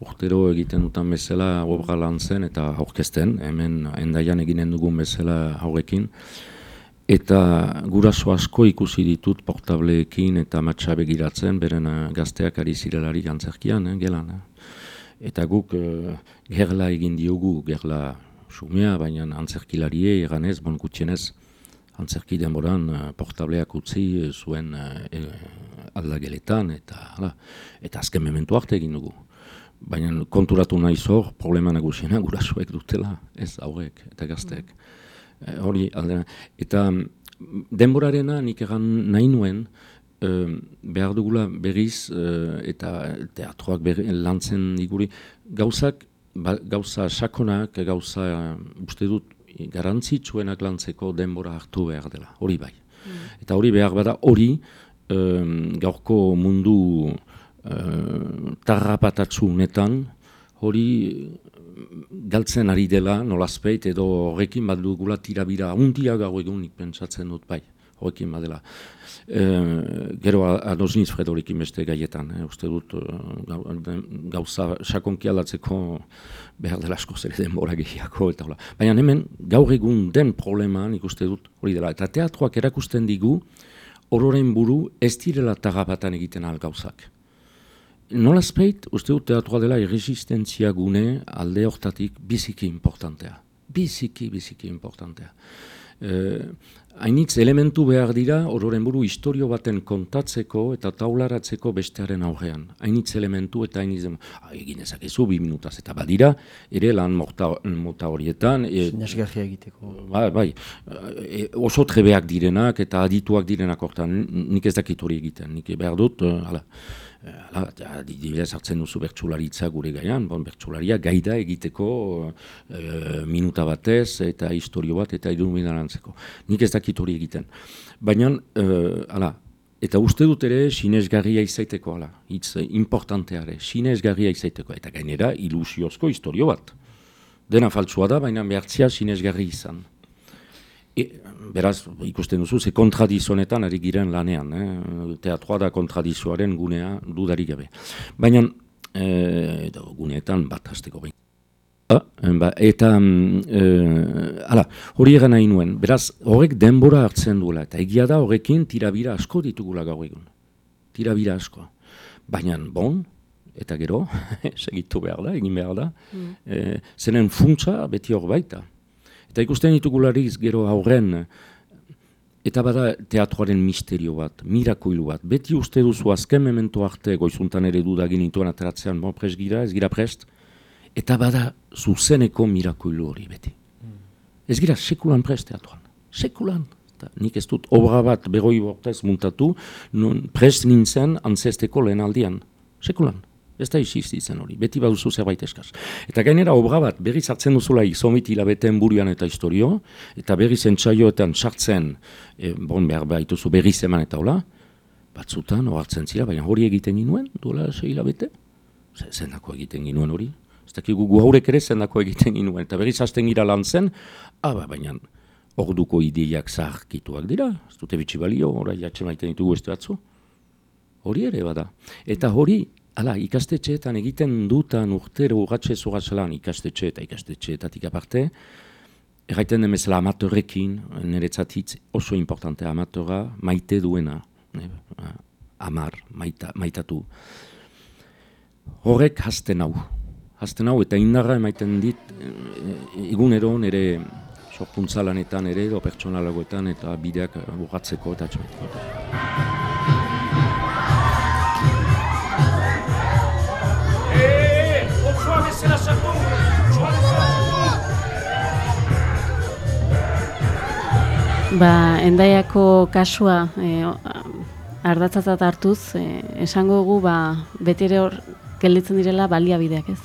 urtero egiten dutan bezala obra lan zen eta aurkezten, hemen endaian eginen dugun bezala haurekin. Eta guraso asko ikusi ditut portableekin eta matxa begiratzen, beren eh, gazteak ari zirelari antzerkian, eh, gelan. Eh. Eta guk eh, gerla egin diogu, gerla sumea, baina antzerkilarie eganez, bon gutxienez, antzerki denboran eh, portableak utzi eh, zuen eh, aldageletan, eta, hala, eta azken mementu arte egin dugu. Baina konturatu nahi zor, problema nagusiena gurasoek dutela, ez aurrek eta gazteek. Eh, hori aldera. Eta mm, denborarena nik egan nahi nuen, eh, behar dugula berriz eh, eta teatroak berri, lantzen diguri, gauzak, ba, gauza sakonak, gauza eh, uste dut garantzitsuenak lantzeko denbora hartu behar dela, hori bai. Eta hori behar bada, hori eh, gaurko mundu eh, tarrapatatsu honetan, hori galtzen ari dela nolazpeit edo horrekin bat dugula tirabira hundia gau egun nik pentsatzen dut bai, horrekin badela. E, gero a- ados niz Fredorekin beste gaietan, eh, uste dut eh, gau- gauza sakonki aldatzeko behar dela asko ere denbora gehiago eta hola. Baina hemen gaur egun den problema nik uste dut hori dela. Eta teatroak erakusten digu ororen buru ez direla tagabatan egiten ahal Nolazpeit, uste dut teatroa dela irresistentzia gune alde hortatik biziki importantea. Biziki, biziki importantea. Eh, hainitz elementu behar dira ororen buru historio baten kontatzeko eta taularatzeko bestearen aurrean. Hainitz elementu eta hainitz... Ah, egin ezakezu bi minutaz eta badira, ere lan mota, mota horietan... E, egiteko. Bai, bai, e, oso trebeak direnak eta adituak direnak hortan, nik ez dakit hori egiten, nik behar dut, eh, hala, eh, hala, ja, adibidez hartzen duzu bertsularitza gure gaian, bon, bertsularia gaida egiteko eh, minuta batez eta historio bat eta iluminarantzeko. Nik ez dakit hori egiten. Baina, eh, hala, Eta uste dut ere sinesgarria izaiteko, hala, hitz eh, importanteare, sinesgarria izaiteko, eta gainera ilusiozko historio bat. Dena faltsua da, baina behartzia sinesgarri izan. E, beraz, ikusten duzu, ze kontradizionetan ari giren lanean, eh? teatroa da kontradizioaren gunea dudarik gabe. Baina, edo guneetan bat hasteko behin. Ah, ba, eta, mm, eh, ala, hori egan nahi nuen, beraz, horrek denbora hartzen duela, eta egia da horrekin tirabira asko ditugula gaur egun. Tirabira asko. Baina, bon, eta gero, [LAUGHS] segitu behar da, egin behar da, eh, zenen funtza beti hor baita. Eta ikusten ditugulariz gero aurren eta bada teatroaren misterio bat, mirakoilu bat. Beti uste duzu azken memento arte, goizuntan ere dudagin intuan ateratzean, bon, prest gira, ez gira prest, eta bada zuzeneko mirakoilu hori beti. Ez gira sekulan prest teatroan, sekulan. Eta nik ez dut obra bat berroi bortez muntatu, non prest nintzen antzesteko lehen aldian, sekulan. Ez da isistitzen hori, beti baduzu zerbait eskaz. Eta gainera obra bat berriz hartzen duzula izomit hilabeten burian eta historio, eta berriz entzaioetan sartzen, e, bon behar behituzu berriz eman eta hola, batzutan ohartzen zira, baina hori egiten ginuen, duela sei hilabete, Ze- zendako egiten ginuen hori. Ez dakigu gu haurek ere zendako egiten ginuen, eta berriz hasten gira lan zen, aba, baina orduko ideiak zaharkituak dira, ez dute bitxi balio, orai atxe maiten ditugu ez batzu. Hori ere bada. Eta hori, ala, ikastetxeetan egiten dutan urtero urratxe zuratzelan ikastetxe eta ikastetxeetatik aparte, erraiten den bezala amatorrekin, niretzat hitz oso importante amatora, maite duena, ne, amar, maita, maitatu. Horrek hasten hau. Hasten hau eta indarra emaiten dit e, e, egunero nire sorkuntza lanetan ere, edo pertsonalagoetan eta bideak urratzeko eta Ba, endaiako kasua e, ardatzatzat hartuz, e, esango dugu ba, beti ere hor gelditzen direla baliabideak ez.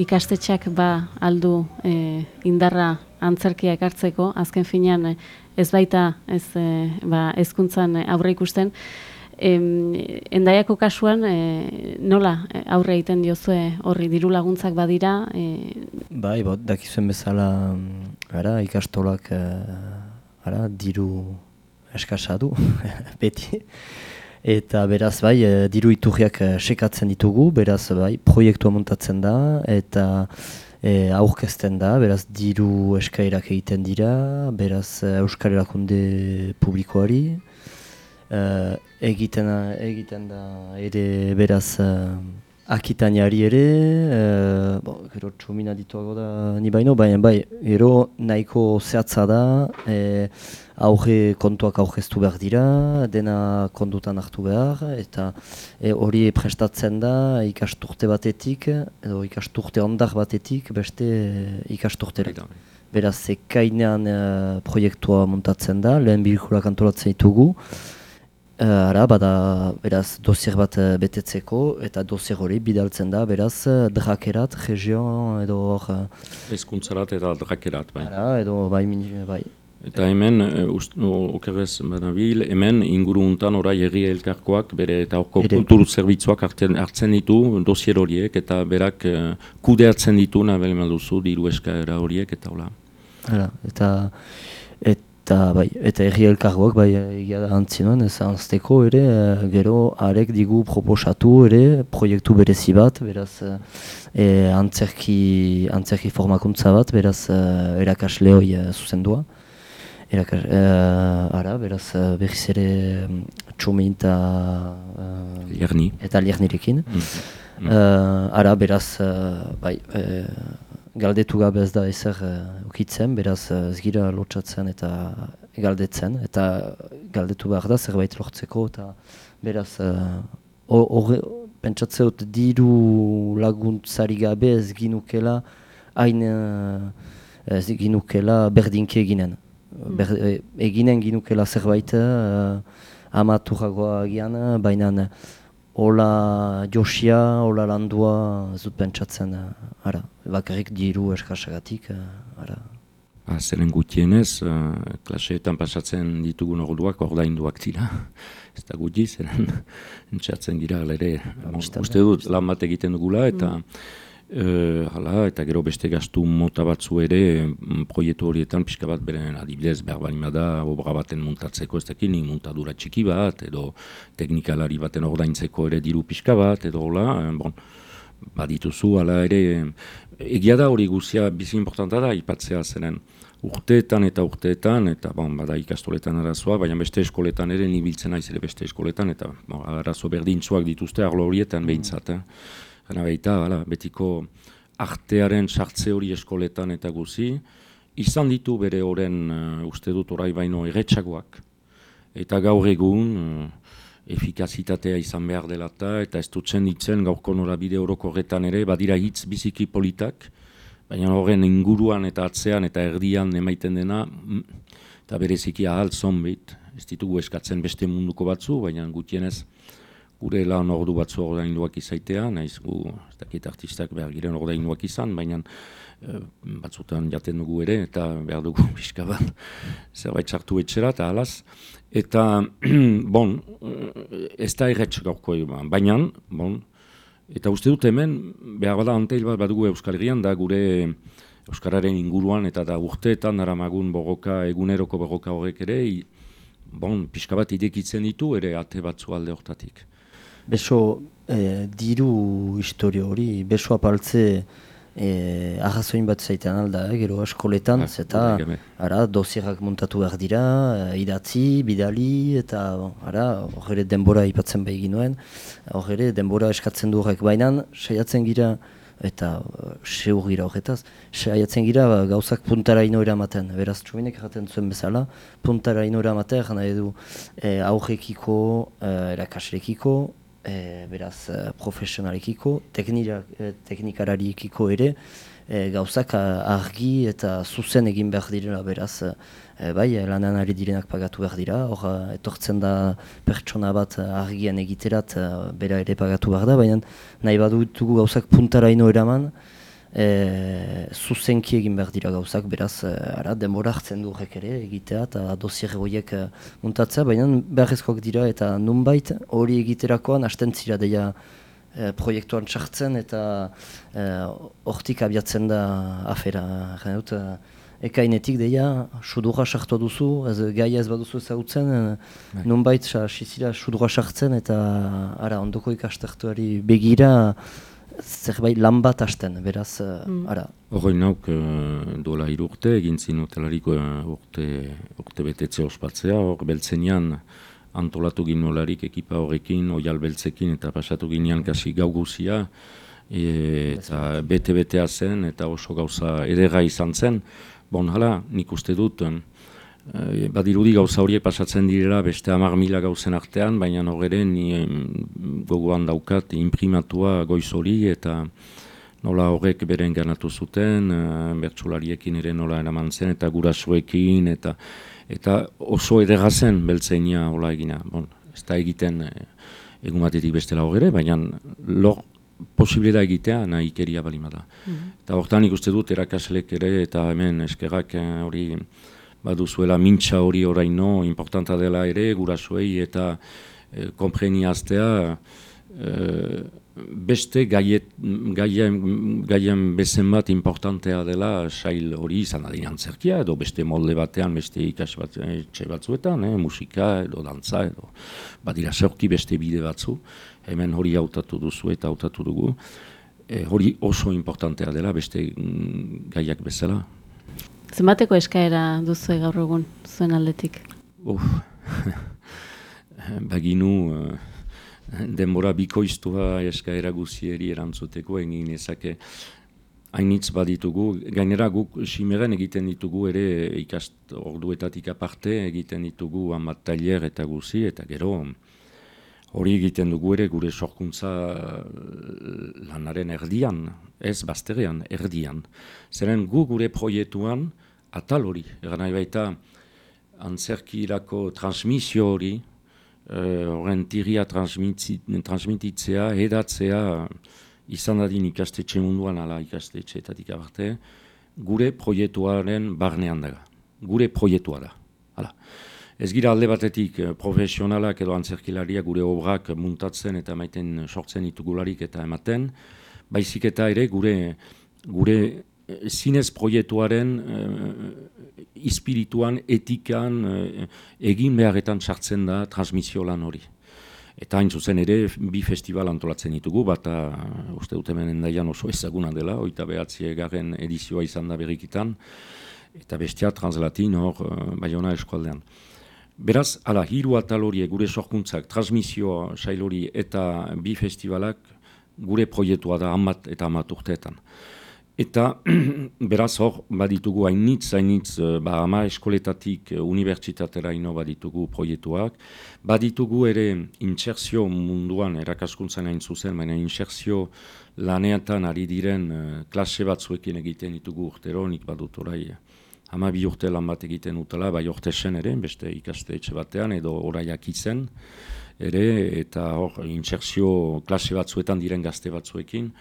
Ikastetxeak ba aldu e, indarra antzerkia ekartzeko, azken finean ez baita ez e, ba, ezkuntzan aurre ikusten, Em, endaiako kasuan e, nola e, aurre egiten diozue horri diru laguntzak badira e, Bai, bot, dakizuen bezala, mm, ara, ikastolak, eh, ara, diru eskasa du, [LAUGHS] beti. Eta beraz, bai, eh, diru iturriak eh, sekatzen ditugu, beraz, bai, proiektua montatzen da, eta e, aurkezten da, beraz, diru eskairak egiten dira, beraz, eh, Euskal Erakunde publikoari, eh, egiten, egiten da ere, beraz, eh, akitainari ere, eh, bo, gero txumina dituago da ni baino, baina bai, gero nahiko zehatza da, eh, aurre kontuak aurkeztu behar dira, dena kondutan hartu behar, eta e, hori prestatzen da ikasturte batetik, edo ikasturte ondar batetik, beste e, ikasturtera. Beraz, ekainean e, proiektua montatzen da, lehen bilkurak antolatzen ditugu, e, ara, bada, beraz, dosier bat e, betetzeko, eta dosier hori bidaltzen da, beraz, e, drakerat, region, edo hor, Ezkuntzarat eta drakerat, bai. ara, edo bai, min- bai, Eta hemen, okerrez banabil, hemen inguru untan orai herri elkarkoak, bere eta horko kulturu zerbitzuak hartzen, hartzen ditu dosier horiek, eta berak kudeatzen ditu, nabel duzu diru eskaera horiek, eta hola. Hala, eta eta bai, eta herri elkargoak bai egia da antzinoan ez anzteko ere eh, gero arek digu proposatu ere proiektu berezi bat, beraz e, antzerki, antzerki formakuntza bat, beraz erakasle hoi eh, zuzendua. Erakas, eh, ara, beraz berriz ere mm, txumin eta Lerni. eta liernirekin. Mm. Eh, ara, beraz, bai, eh, galdetu gabe ez da ezer uh, ukitzen, beraz eh, ez gira lotxatzen eta galdetzen, eta galdetu behar da zerbait lortzeko, eta beraz, uh, horre, pentsatzea dut diru laguntzari gabe ez ginukela, hain uh, ez ginukela berdinke eginen. Ber, e, eginen ginukela zerbait, uh, amaturagoa agian, baina Ola josia, ola landua, ez dut pentsatzen, uh, ara, bakarrik diru eskasagatik, uh, ara. Ba, zeren gutienez, uh, klaseetan pasatzen ditugun orduak ordainduak dira. [LAUGHS] Ez da guti, zeren [LAUGHS] entxatzen gira ere. Bon, bistan uste dut lan bat egiten dugula, eta eh, hala, eta gero beste gastu mota batzu ere mm, proiektu horietan pixka bat beren adibidez behar balima da obra baten muntatzeko ez dakit, nik muntadura txiki bat, edo teknikalari baten ordaintzeko ere diru pixka bat, edo hola, eh, bon, badituzu, hala ere, egia da hori guzia bizi importanta da, ipatzea zeren urteetan eta urteetan, eta bon, bada ikastoletan arazoa, baina beste eskoletan ere nibiltzen naiz ere beste eskoletan, eta bon, arazo berdintzuak dituzte arlo horietan behintzat. Eh? Gana baita, hala, betiko artearen sartze hori eskoletan eta guzi, izan ditu bere oren uh, uste dut orai baino erretxagoak, eta gaur egun uh, efikazitatea izan behar dela eta eta ez dutzen ditzen gaurko norabide orokorretan ere badira hitz biziki politak, baina horren inguruan eta atzean eta erdian emaiten dena mm, eta bereziki ahal zonbit, ez ditugu eskatzen beste munduko batzu, baina gutienez gure lan ordu batzu ordainduak izaitea, naiz gu, ez dakit artistak behar giren ordainduak izan, baina e, batzutan jaten dugu ere, eta behar dugu [LAUGHS] pixka bat zerbait sartu etxera, eta alaz. Eta, [CLEARS THROAT] bon, ez da erretz gaurko baina, bon, eta uste dut hemen, behar bada anteil bat badugu Euskal Herrian, da gure Euskararen inguruan, eta da urteetan, naramagun bogoka, eguneroko bogoka horrek ere, bon, pixka bat idekitzen ditu, ere ate batzu alde hortatik. Beso e, diru historio hori, beso apaltze e, arrazoin bat zaitean alda, eh, gero askoletan, ah, eta ara, dosierak montatu behar dira, e, idatzi, bidali, eta ara, horre denbora ipatzen behi ginoen, horre denbora eskatzen du horrek. Bainan, saiatzen gira, eta seur gira horretaz, saiatzen gira ba, gauzak puntara ino eramaten, beraz txuminek erraten zuen bezala, puntara ino eramaten, jana edu e, aurrekiko, e, erakasrekiko, e, beraz e, profesionalekiko, e, teknikarariekiko ere, e, gauzak argi eta zuzen egin behar direla beraz, e, bai, lanan ari direnak pagatu behar dira, hor etortzen da pertsona bat argian egiterat, bera ere pagatu behar da, baina nahi badutugu gauzak puntaraino eraman, e, zuzenki egin behar dira gauzak, beraz, e, ara, denbora hartzen du horrek ere egitea eta dosier egoiek e, muntatzea, baina beharrezkoak dira eta nunbait hori egiterakoan hasten zira deia e, proiektuan txartzen eta e, hortik abiatzen da afera. Dut, e, Ekainetik deia, sudurra sartu duzu, ez gaia ez baduzu ezagutzen, bai. nunbait sizira sudurra sartzen eta ara, ondoko ikastartuari begira zerbait lan bat hasten, beraz, eh, mm. ara. Horrein nauk, uh, duela irurte, egin zinutelariko uh, urte, urte betetze ospatzea, hor beltzenian antolatu ginolarik ekipa horrekin, oial beltzekin eta pasatu ginean kasi gau guzia, e, eta bete-betea zen eta oso gauza edera izan zen. Bon, hala, nik uste dut, E, badirudi gauza horiek pasatzen direla beste hamar mila gauzen artean, baina horre ni gogoan daukat imprimatua goiz hori eta nola horrek beren ganatu zuten, e, bertsulariekin ere nola eraman zen eta gurasuekin eta eta oso edera zen beltzeinia hola egina. Bon, ez da egiten e, egun batetik bestela horre, baina lor posible da egitea nahi ikeria balimada. Mm -hmm. Eta hortan ikuste dut erakaslek ere eta hemen eskerrak hori baduzuela mintxa hori oraino importanta dela ere gurasoei eta e, konpreniaztea e, beste gaiet, gaien, gaien bezen bat importantea dela sail hori izan adin antzerkia edo beste molde batean beste ikas bat, etxe batzuetan, eh, musika edo dantza edo badira zerki beste bide batzu hemen hori hautatu duzu eta hautatu dugu e, hori oso importantea dela beste mm, gaiak bezala. Zenbateko eskaera duzu gaur egun zuen aldetik? Uf, [LAUGHS] baginu uh, denbora bikoiztua eskaera guzieri erantzuteko egin ezake hainitz baditugu, gainera guk simeren egiten ditugu ere ikast orduetatik aparte egiten ditugu amat tailer eta guzi eta gero hori egiten dugu ere gure sorkuntza lanaren erdian, ez bazterean, erdian. Zeren gu gure proiektuan, atal hori, egan nahi baita antzerkirako transmisio hori, eh, horren uh, tiria transmititzea, edatzea, izan dadin ikastetxe munduan ala ikastetxe eta abarte, gure proiektuaren barnean daga. Gure proiektua da. Hala. Ez gira alde batetik eh, profesionalak edo antzerkilaria gure obrak muntatzen eta maiten sortzen ditugularik eta ematen, baizik eta ere gure gure zinez proiektuaren uh, ispirituan, etikan, uh, egin beharretan sartzen da transmisio lan hori. Eta hain zuzen ere, bi festival antolatzen ditugu, bata uste dut hemen endaian oso ezaguna dela, oita behatzi egaren edizioa izan da berrikitan, eta bestia translatin hor Bayona eskualdean. Beraz, ala, hiru atal hori gure sorkuntzak, transmisioa sail eta bi festivalak gure proiektua da amat eta amat urteetan. Eta [CLEARS THROAT] beraz hor baditugu hainitz, hainitz, eh, ba, ama eskoletatik eh, unibertsitatera ino baditugu proiektuak. Baditugu ere intserzio munduan erakaskuntzan hain zuzen, baina intserzio laneatan ari diren uh, klase batzuekin egiten ditugu urtero, nik badut orai ama bi urte lan bat egiten utela, bai urte sen ere, beste ikaste etxe batean, edo oraiak izen ere, eta hor intserzio klase batzuetan diren gazte batzuekin.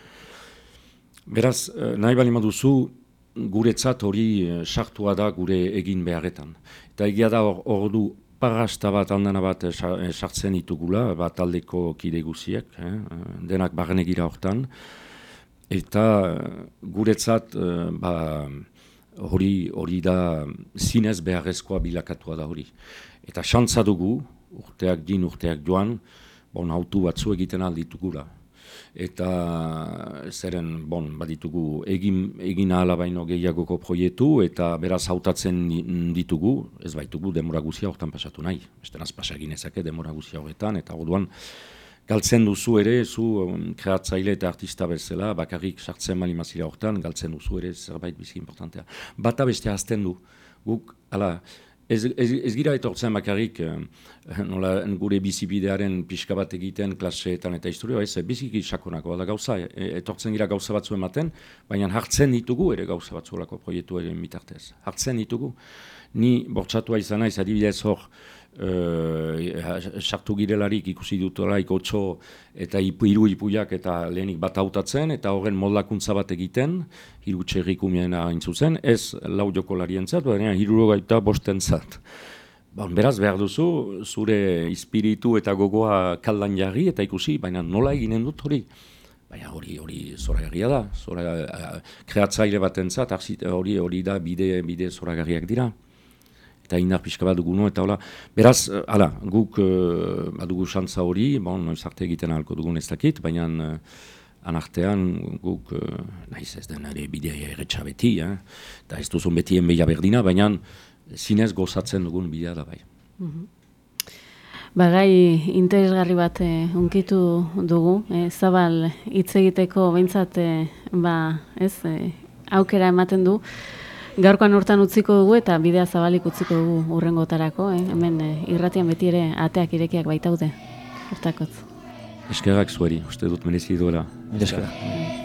Beraz, eh, nahi bali maduzu, guretzat hori eh, sartua da gure egin beharretan. Eta egia da hor, hor du parasta bat handana bat eh, sartzen ditugula, bat aldeko kide guziek, eh, denak barrenegira hortan. Eta guretzat ba, hori hori da zinez beharrezkoa bilakatua da hori. Eta xantza dugu, urteak din, urteak joan, bon, autu batzu egiten alditugula eta zeren bon baditugu egin egin ahala baino gehiagoko proiektu eta beraz hautatzen ditugu ez baitugu demora guztia hortan pasatu nahi bestenaz pasa egin ezake demora guztia horretan eta orduan galtzen duzu ere zu um, kreatzaile eta artista bezala bakarrik sartzen mali mazira hortan galtzen duzu ere zerbait bizi importantea bata beste azten du guk hala Ez, ez, ez gira etortzen bakarrik eh, nola, gure bizibidearen pixka bat egiten klaseetan eta historia, ez biziki sakonako da gauza, e, etortzen gira gauza batzu ematen, baina hartzen ditugu ere gauza batzuelako proiektu ere mitartez. Hartzen ditugu. Ni bortxatua izan naiz, adibidez hor, uh, sartu girelarik ikusi dutelaik otxo eta ipu, iru ipuiak eta lehenik bat hautatzen eta horren moldakuntza bat egiten, hiru txerrik umiena intzuzen, ez lau joko larien zat, baina hiru gaita bosten zat. Bon, beraz behar duzu, zure espiritu eta gogoa kaldan jarri eta ikusi, baina nola eginen dut hori. Baina hori hori zoragarria da, zora, uh, kreatzaile bat entzat, hori hori da bide, bide zoragarriak dira eta indar pixka bat dugu eta hola, beraz, uh, ala, guk uh, badugu xantza hori, bon, noiz arte egiten ahalko dugun ez dakit, baina uh, anartean guk, uh, nahiz ez den ere bidea erretxa beti, eh? eta ez duzun beti enbeia berdina, baina zinez gozatzen dugun bidea da bai. Mm Ba, gai interesgarri bat eh, unkitu dugu, eh, zabal hitz egiteko behintzat, eh, ba, ez, eh, aukera ematen du, Gaurkoan hortan utziko dugu eta bidea zabalik utziko dugu urrengotarako, eh? hemen eh, irratian beti ere ateak irekiak baitaude. Hortakotz. Eskerrak zueri, uste dut merezi duela. Eskerrak.